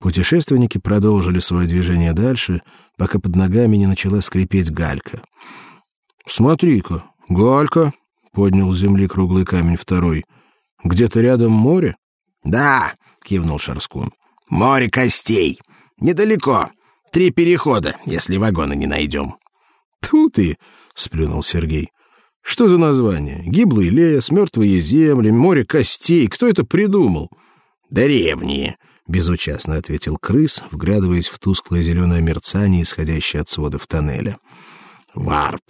Путешественники продолжили свое движение дальше, пока под ногами не начала скрипеть галька. Смотри-ка, галька, поднял с земли круглый камень второй. Где-то рядом море? Да, кивнул Шарскун. Море костей. Недалеко. Три перехода, если вагоны не найдем. Тьфу ты, сплюнул Сергей. Что за название? Гиблый лес, мертвые земли, море костей. Кто это придумал? Древние, безучастно ответил крыс, вглядываясь в тусклое зеленое мерцание, исходящее от сводов тоннеля. Варп.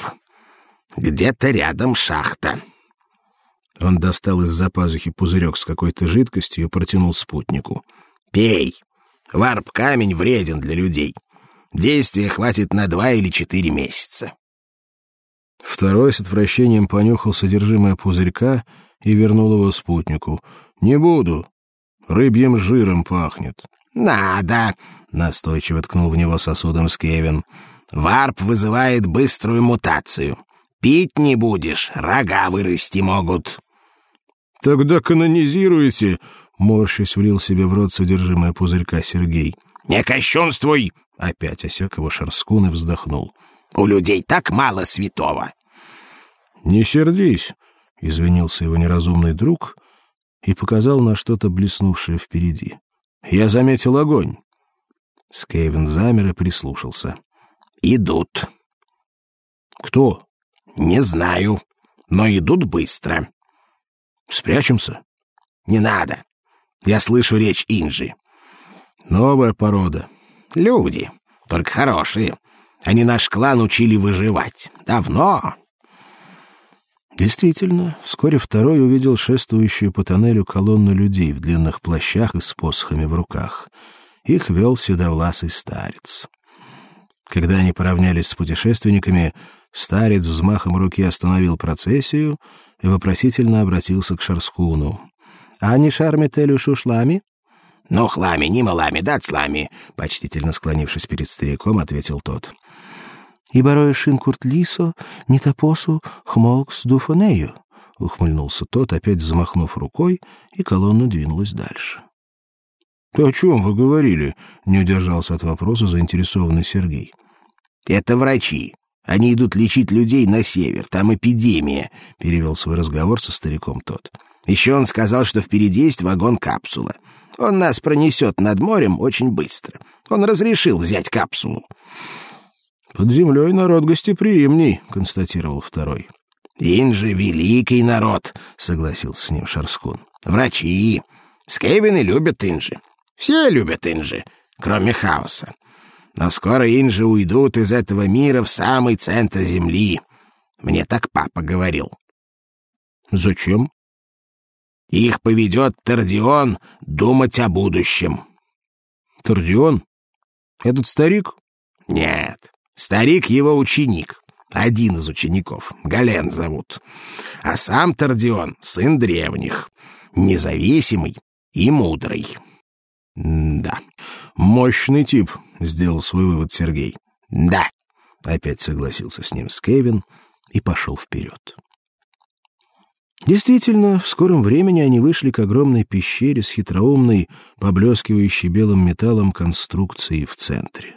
Где-то рядом шахта. Он достал из-за пазухи пузырек с какой-то жидкостью и протянул спутнику. Пей. Варп-камень вреден для людей. Действия хватит на два или четыре месяца. Второй с отвращением понюхал содержимое пузырька и вернул его спутнику. «Не буду. Рыбьим жиром пахнет». «Надо!» — настойчиво ткнул в него сосудом Скевин. «Варп вызывает быструю мутацию. Пить не будешь, рога вырасти могут». «Тогда канонизируйте!» — морщись влил себе в рот содержимое пузырька Сергей. «Не кощунствуй!» — опять осек его Шарскун и вздохнул. У людей так мало святого. Не сердись, извинился его неразумный друг и показал на что-то блеснувшее впереди. Я заметил огонь. Скейвен замер и прислушался. Идут. Кто? Не знаю, но идут быстро. Спрячемся? Не надо. Я слышу речь Инжи. Новая порода. Люди, только хорошие. Они наш клан учили выживать. Давно. Действительно, вскоре второй увидел шествующую по тоннелю колонну людей в длинных плащах и с посохами в руках. Их вел седовласый старец. Когда они поравнялись с путешественниками, старец взмахом руки остановил процессию и вопросительно обратился к Шарскуну. «А не шармителю шушлами?» «Ну, хлами, не малами, да цлами», — почтительно склонившись перед стариком, ответил тот и бароя шинкурт лисо, не топосу, хмолкс дуфонею, — ухмыльнулся тот, опять взмахнув рукой, и колонна двинулась дальше. — о чем вы говорили? — не удержался от вопроса заинтересованный Сергей. — Это врачи. Они идут лечить людей на север. Там эпидемия, — перевел свой разговор со стариком тот. Еще он сказал, что впереди есть вагон-капсула. Он нас пронесет над морем очень быстро. Он разрешил взять капсулу. Под землей народ гостеприимней, констатировал второй. Инжи великий народ, согласился с ним Шарскун. Врачи. Скейвины любят Инжи. Все любят Инжи, кроме хаоса. Но скоро Инжи уйдут из этого мира в самый центр земли. Мне так папа говорил. Зачем? Их поведет Тардион думать о будущем. Тардион? Этот старик? Нет. Старик его ученик, один из учеников, Гален зовут. А сам Тардион — сын древних, независимый и мудрый. — Да, мощный тип, — сделал свой вывод Сергей. — Да, — опять согласился с ним Скевин и пошел вперед. Действительно, в скором времени они вышли к огромной пещере с хитроумной, поблескивающей белым металлом конструкцией в центре.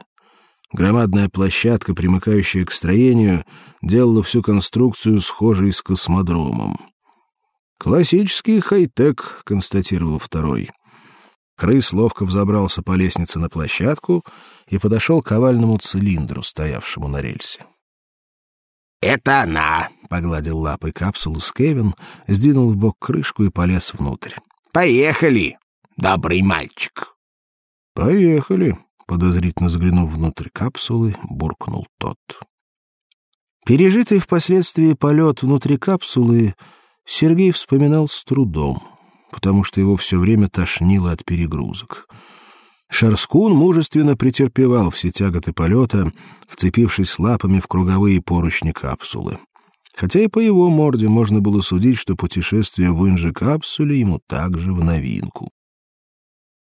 Громадная площадка, примыкающая к строению, делала всю конструкцию схожей с космодромом. Классический хай-тек, констатировал второй. Крыс ловко взобрался по лестнице на площадку и подошел к овальному цилиндру, стоявшему на рельсе. Это она, погладил лапой капсулу Скевин, сдвинул в бок крышку и полез внутрь. Поехали, добрый мальчик. Поехали, подозрительно заглянув внутрь капсулы, буркнул тот. Пережитый впоследствии полет внутри капсулы Сергей вспоминал с трудом, потому что его все время тошнило от перегрузок. Шарскун мужественно претерпевал все тяготы полета, вцепившись лапами в круговые поручни капсулы. Хотя и по его морде можно было судить, что путешествие в инже капсуле ему также в новинку.